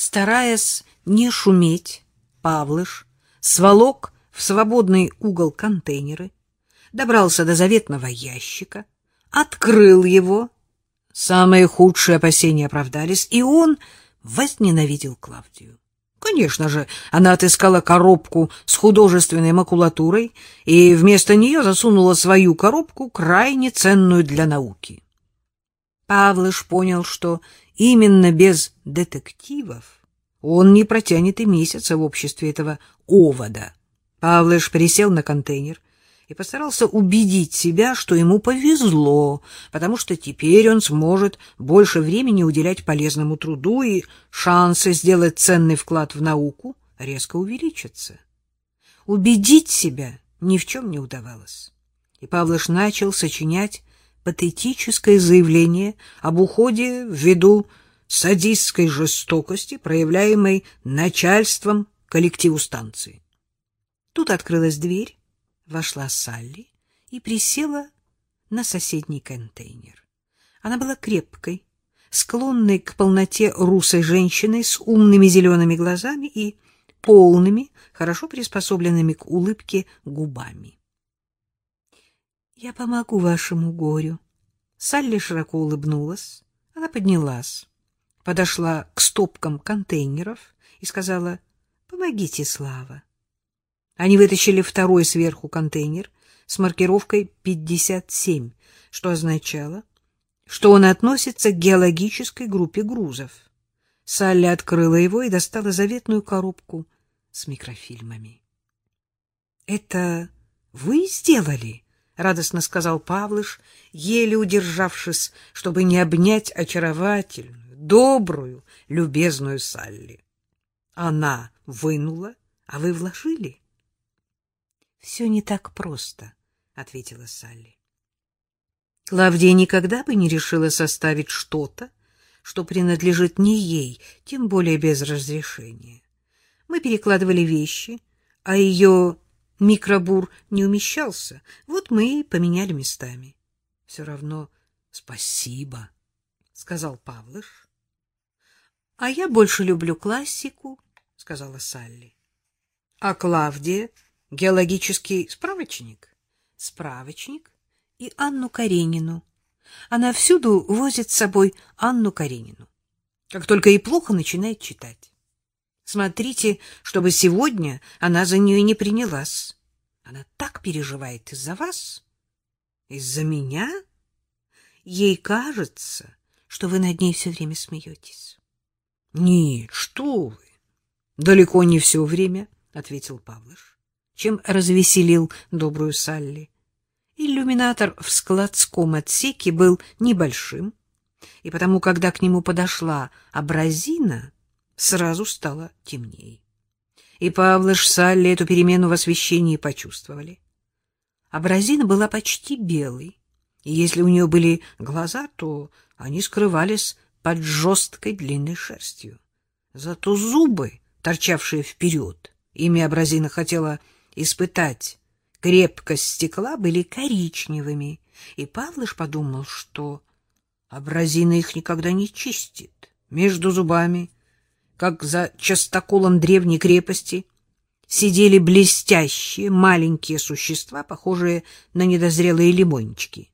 Стараясь не шуметь, Павлыш сволок в свободный угол контейнеры, добрался до заветного ящика, открыл его. Самые худшие опасения оправдались, и он возненавидел Клавдию. Конечно же, она отыскала коробку с художественной макулатурой и вместо нее засунула свою коробку, крайне ценную для науки. Павлыш понял, что именно без детективов он не протянет и месяца в обществе этого овода. Павлыш присел на контейнер и постарался убедить себя, что ему повезло, потому что теперь он сможет больше времени уделять полезному труду, и шансы сделать ценный вклад в науку резко увеличатся. Убедить себя ни в чем не удавалось. И Павлыш начал сочинять патетическое заявление об уходе ввиду садистской жестокости, проявляемой начальством коллективу станции. Тут открылась дверь, вошла Салли и присела на соседний контейнер. Она была крепкой, склонной к полноте русой женщиной с умными зелеными глазами и полными, хорошо приспособленными к улыбке губами. — Я помогу вашему горю. Салли широко улыбнулась. Она поднялась подошла к стопкам контейнеров и сказала «Помогите, Слава». Они вытащили второй сверху контейнер с маркировкой 57, что означало, что он относится к геологической группе грузов. Салли открыла его и достала заветную коробку с микрофильмами. — Это вы сделали? — радостно сказал Павлыш, еле удержавшись, чтобы не обнять очаровательную, добрую, любезную Салли. Она вынула, а вы вложили? — Все не так просто, — ответила Салли. Клавдия никогда бы не решила составить что-то, что принадлежит не ей, тем более без разрешения. Мы перекладывали вещи, а ее микробур не умещался. Вот мы и поменяли местами. — Все равно спасибо, — сказал Павлыш. — А я больше люблю классику, — сказала Салли. — А Клавдия — геологический справочник? — Справочник и Анну Каренину. Она всюду возит с собой Анну Каренину. Как только ей плохо, начинает читать. Смотрите, чтобы сегодня она за нее не принялась. Она так переживает из-за вас. Из-за меня? Ей кажется, что вы над ней все время смеетесь. — Нет, что вы! Далеко не все время, — ответил Павлыш, чем развеселил добрую Салли. Иллюминатор в складском отсеке был небольшим, и потому, когда к нему подошла абразина, сразу стало темнее. И Павлыш с Салли эту перемену в освещении почувствовали. Абразина была почти белой, и если у нее были глаза, то они скрывались под жесткой длинной шерстью. Зато зубы, торчавшие вперед, ими Абразина хотела испытать крепкость стекла, были коричневыми, и Павлыш подумал, что Абразина их никогда не чистит. Между зубами, как за частоколом древней крепости, сидели блестящие маленькие существа, похожие на недозрелые лимончики.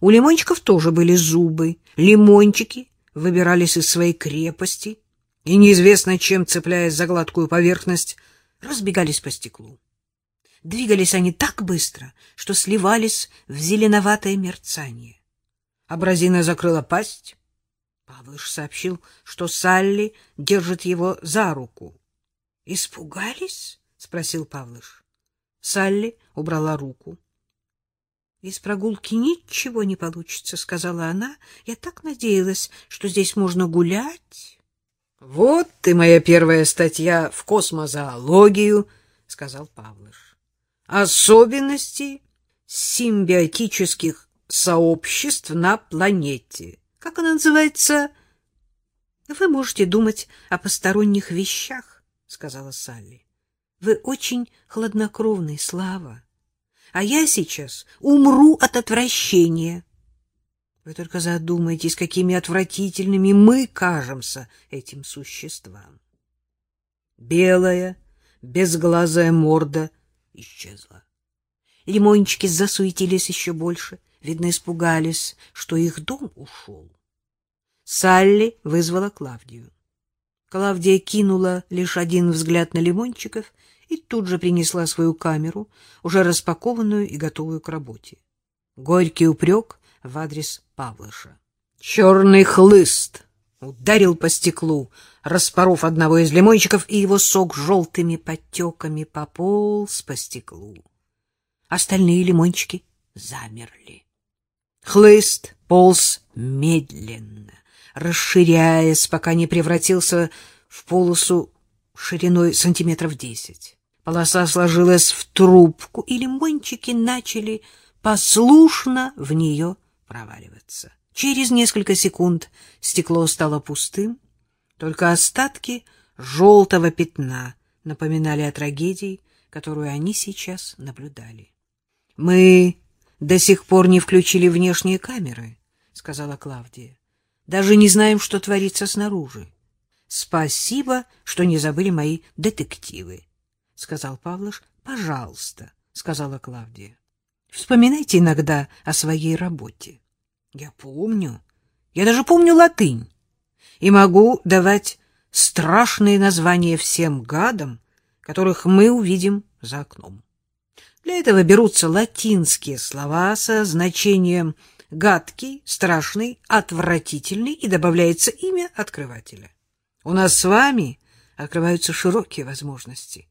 У лимончиков тоже были зубы. Лимончики выбирались из своей крепости и, неизвестно чем, цепляясь за гладкую поверхность, разбегались по стеклу. Двигались они так быстро, что сливались в зеленоватое мерцание. Абразина закрыла пасть. Павлыш сообщил, что Салли держит его за руку. — Испугались? — спросил Павлыш. Салли убрала руку. Из прогулки ничего не получится, сказала она. Я так надеялась, что здесь можно гулять. Вот ты моя первая статья в космозоологию, сказал Павлыш. Особенности симбиотических сообществ на планете. Как она называется? Вы можете думать о посторонних вещах, сказала Салли. Вы очень хладнокровный, Слава а я сейчас умру от отвращения. Вы только задумайтесь, какими отвратительными мы кажемся этим существам. Белая, безглазая морда исчезла. Лимончики засуетились еще больше, видно, испугались, что их дом ушел. Салли вызвала Клавдию. Клавдия кинула лишь один взгляд на лимончиков и тут же принесла свою камеру, уже распакованную и готовую к работе. Горький упрек в адрес Павлыша. Черный хлыст ударил по стеклу, распоров одного из лимончиков, и его сок желтыми подтеками пополз по стеклу. Остальные лимончики замерли. Хлыст полз медленно, расширяясь, пока не превратился в полосу шириной сантиметров десять. Полоса сложилась в трубку, и лимончики начали послушно в нее проваливаться. Через несколько секунд стекло стало пустым, только остатки желтого пятна напоминали о трагедии, которую они сейчас наблюдали. — Мы до сих пор не включили внешние камеры, — сказала Клавдия. — Даже не знаем, что творится снаружи. — Спасибо, что не забыли мои детективы, — сказал Павлыш. — Пожалуйста, — сказала Клавдия. — Вспоминайте иногда о своей работе. — Я помню. Я даже помню латынь. И могу давать страшные названия всем гадам, которых мы увидим за окном. Для этого берутся латинские слова со значением гадкий, страшный, отвратительный и добавляется имя открывателя. У нас с вами открываются широкие возможности.